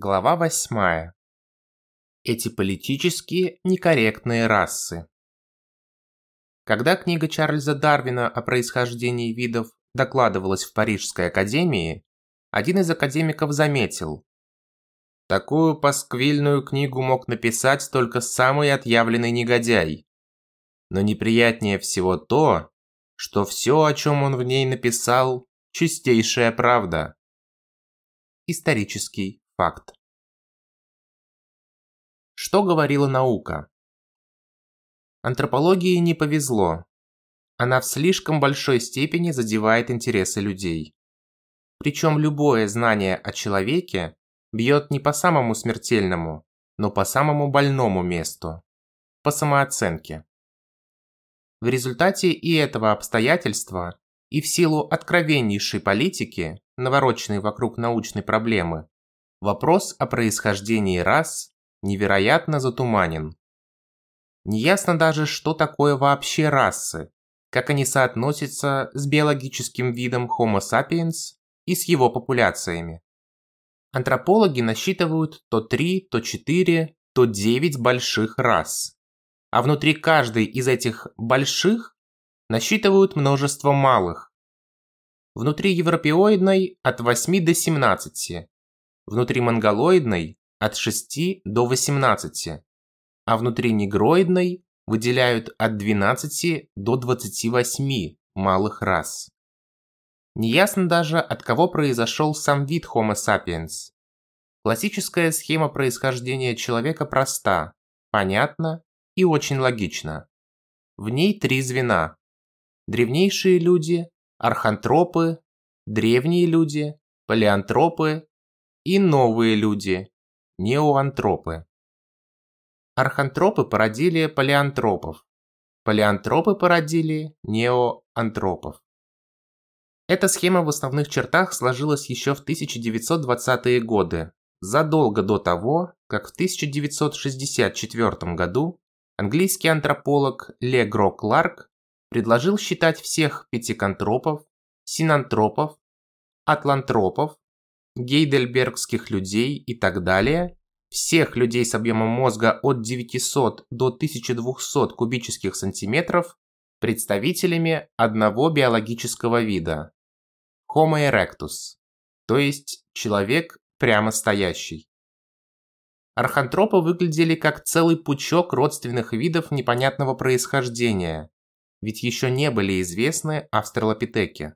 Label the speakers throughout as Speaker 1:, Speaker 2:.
Speaker 1: Глава 8. Эти политически некорректные расы. Когда книга Чарльза Дарвина о происхождении видов докладывалась в Парижской академии, один из академиков заметил, Такую пасквильную книгу мог написать только самый отъявленный негодяй. Но неприятнее всего то, что все, о чем он в ней написал, чистейшая правда. Исторический Факт. Что говорила наука? Антропологии не повезло. Она в слишком большой степени задевает интересы людей. Причем любое знание о человеке бьет не по самому смертельному, но по самому больному месту – по самооценке. В результате и этого обстоятельства, и в силу откровеннейшей политики, навороченной вокруг научной проблемы, Вопрос о происхождении рас невероятно затуманен. Неясно даже, что такое вообще расы, как они соотносятся с биологическим видом Homo sapiens и с его популяциями. Антропологи насчитывают то 3, то 4, то 9 больших рас. А внутри каждой из этих больших насчитывают множество малых. Внутри европеоидной от 8 до 17, внутри монголоидной от 6 до 18, а внутри негроидной выделяют от 12 до 28 малых рас. Неясно даже, от кого произошел сам вид Homo sapiens. Классическая схема происхождения человека проста, понятна и очень логична. В ней три звена. Древнейшие люди, архантропы, древние люди, палеантропы и новые люди – неоантропы. Архантропы породили палеантропов. Палеантропы породили неоантропов. Эта схема в основных чертах сложилась еще в 1920-е годы, задолго до того, как в 1964 году английский антрополог Легро Кларк предложил считать всех пятикантропов, синантропов, атлантропов гейдельбергских людей и так далее, всех людей с объемом мозга от 900 до 1200 кубических сантиметров представителями одного биологического вида – Homo erectus, то есть человек прямо стоящий. Архантропы выглядели как целый пучок родственных видов непонятного происхождения, ведь еще не были известны австралопитеки.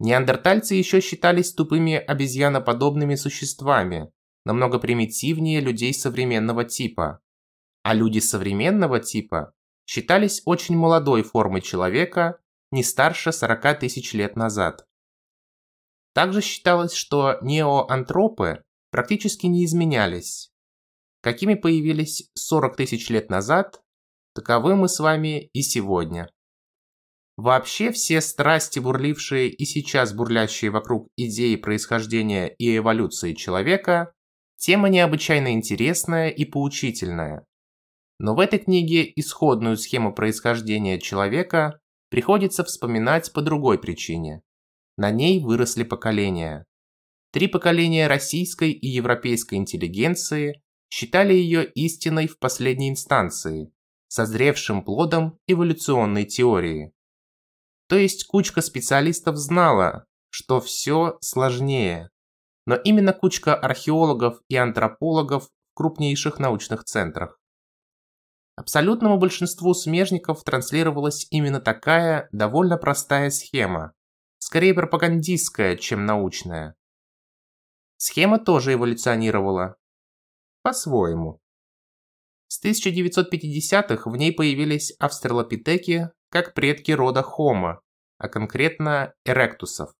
Speaker 1: Неандертальцы еще считались тупыми обезьяноподобными существами, намного примитивнее людей современного типа. А люди современного типа считались очень молодой формой человека, не старше 40 тысяч лет назад. Также считалось, что неоантропы практически не изменялись. Какими появились 40 тысяч лет назад, таковы мы с вами и сегодня. Вообще все страсти, бурлившие и сейчас бурлящие вокруг идеи происхождения и эволюции человека, тема необычайно интересная и поучительная. Но в этой книге исходную схему происхождения человека приходится вспоминать по другой причине. На ней выросли поколения. Три поколения российской и европейской интеллигенции считали ее истиной в последней инстанции, созревшим плодом эволюционной теории. То есть кучка специалистов знала, что все сложнее. Но именно кучка археологов и антропологов в крупнейших научных центрах. Абсолютному большинству смежников транслировалась именно такая довольно простая схема, скорее пропагандистская, чем научная. Схема тоже эволюционировала. По-своему. С 1950-х в ней появились австралопитеки, как предки рода Homo, а конкретно эректусов.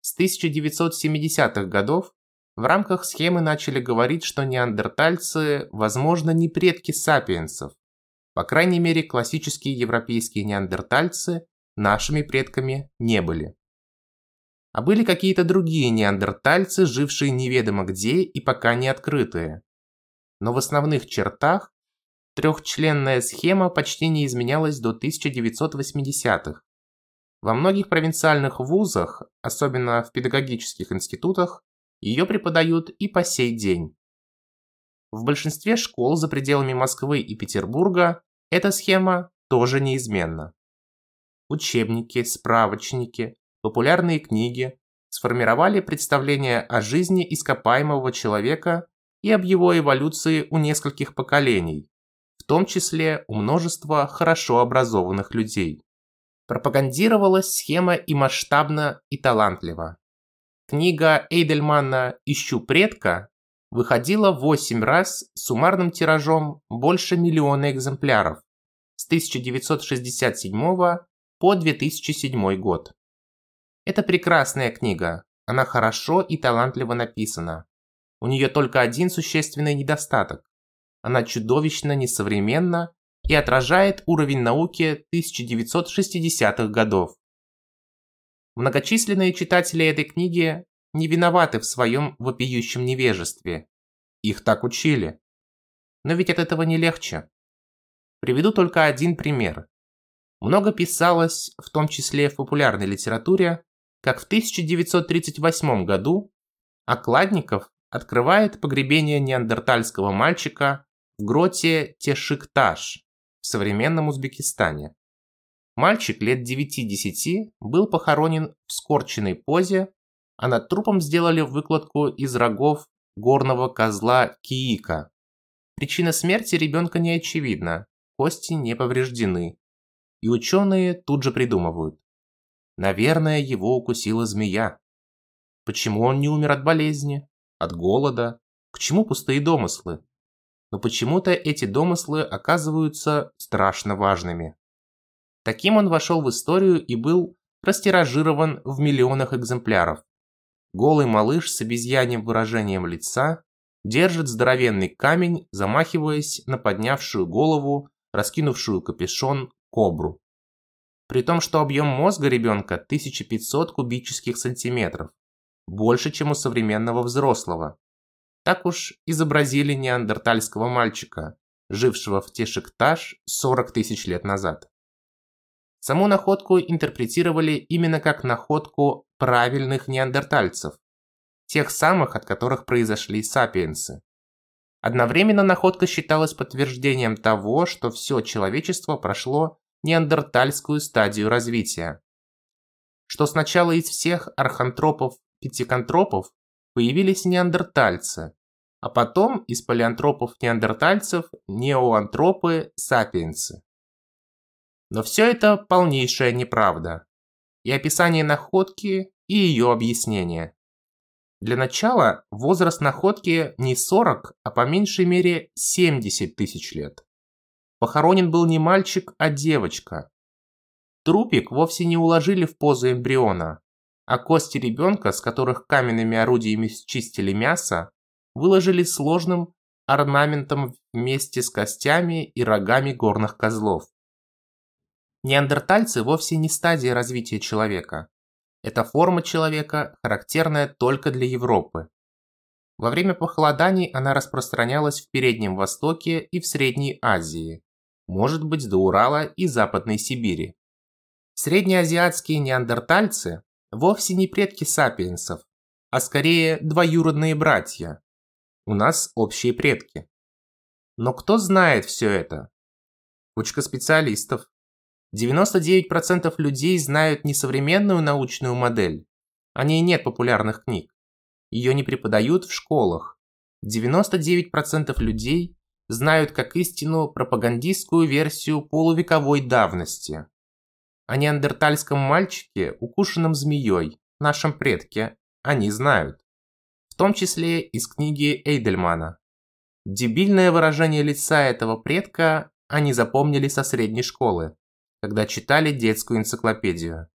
Speaker 1: С 1970-х годов в рамках схемы начали говорить, что неандертальцы, возможно, не предки сапиенсов. По крайней мере, классические европейские неандертальцы нашими предками не были. А были какие-то другие неандертальцы, жившие неведомо где и пока не открытые. Но в основных чертах Трехчленная схема почти не изменялась до 1980-х. Во многих провинциальных вузах, особенно в педагогических институтах, Ее преподают и по сей день. В большинстве школ за пределами Москвы и Петербурга эта схема тоже неизменна. Учебники, справочники, популярные книги сформировали представление о жизни ископаемого человека и об его эволюции у нескольких поколений, в том числе у множества хорошо образованных людей. Пропагандировалась схема и масштабно, и талантливо. Книга Эйдельмана «Ищу предка» выходила 8 раз с суммарным тиражом больше миллиона экземпляров с 1967 по 2007 год. Это прекрасная книга, она хорошо и талантливо написана. У нее только один существенный недостаток. Она чудовищно несовременна и отражает уровень науки 1960-х годов. Многочисленные читатели этой книги не виноваты в своем вопиющем невежестве. Их так учили. Но ведь от этого не легче. Приведу только один пример. Много писалось, в том числе в популярной литературе, как в 1938 году Окладников открывает погребение неандертальского мальчика в гроте Тешикташ в современном Узбекистане. Мальчик лет 9-10 был похоронен в скорченной позе, а над трупом сделали выкладку из рогов горного козла Киика. Причина смерти ребенка не очевидна, кости не повреждены. И ученые тут же придумывают. Наверное, его укусила змея. Почему он не умер от болезни, от голода? К чему пустые домыслы? Но почему-то эти домыслы оказываются страшно важными. Таким он вошел в историю и был растиражирован в миллионах экземпляров. Голый малыш с обезьяньим выражением лица держит здоровенный камень, замахиваясь на поднявшую голову, раскинувшую капюшон, кобру. При том, что объем мозга ребенка 1500 кубических сантиметров, больше, чем у современного взрослого. Так уж изобразили неандертальского мальчика, жившего в Тешикташ 40 тысяч лет назад. Саму находку интерпретировали именно как находку правильных неандертальцев, тех самых, от которых произошли сапиенсы. Одновременно находка считалась подтверждением того, что все человечество прошло неандертальскую стадию развития. Что сначала из всех архантропов-пятикантропов появились неандертальцы, а потом из палеантропов-неандертальцев неоантропы-сапиенсы. Но все это полнейшая неправда. И описание находки, и ее объяснение. Для начала возраст находки не 40, а по меньшей мере 70 тысяч лет. Похоронен был не мальчик, а девочка. Трупик вовсе не уложили в позу эмбриона, а кости ребенка, с которых каменными орудиями счистили мясо, выложили сложным орнаментом вместе с костями и рогами горных козлов. Неандертальцы вовсе не стадия развития человека. Это форма человека, характерная только для Европы. Во время похолоданий она распространялась в Переднем Востоке и в Средней Азии, может быть до Урала и Западной Сибири. Среднеазиатские неандертальцы вовсе не предки сапиенсов, а скорее двоюродные братья. У нас общие предки. Но кто знает все это? Кучка специалистов. 99% людей знают не современную научную модель. О ней нет популярных книг. Ее не преподают в школах. 99% людей знают как истину пропагандистскую версию полувековой давности. О неандертальском мальчике, укушенном змеей, нашем предке, они знают. В том числе из книги Эйдельмана. Дебильное выражение лица этого предка они запомнили со средней школы когда читали детскую энциклопедию.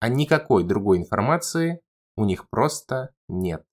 Speaker 1: А никакой другой информации у них просто нет.